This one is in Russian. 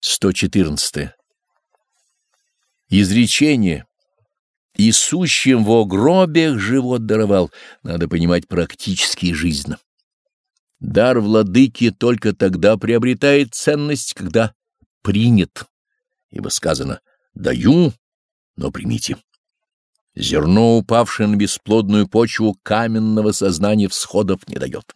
114. Изречение. И сущим в гробях живот даровал, надо понимать практически и жизненно. Дар владыки только тогда приобретает ценность, когда принят, ибо сказано «даю, но примите». Зерно, упавшее на бесплодную почву каменного сознания, всходов не дает.